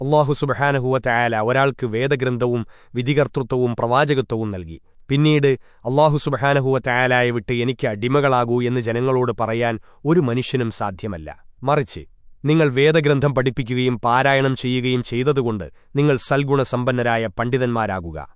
അള്ളാഹു സുബഹാനഹുവ ഒരാൾക്ക് വേദഗ്രന്ഥവും വിധികർത്തൃത്വവും പ്രവാചകത്വവും നൽകി. പിന്നീട് അള്ളാഹു സുബഹാനഹുവ വിട്ട് എനിക്ക് അടിമകളാകൂ എന്ന് ജനങ്ങളോട് പറയാൻ ഒരു മനുഷ്യനും സാധ്യമല്ല. മറിച്ച് നിങ്ങൾ വേദഗ്രന്ഥം പഠിപ്പിക്കുകയും പാരായണം ചെയ്യുകയും ചെയ്തതുകൊണ്ട് നിങ്ങൾ സൽഗുണസമ്പന്നരായ പണ്ഡിതന്മാരാകുക.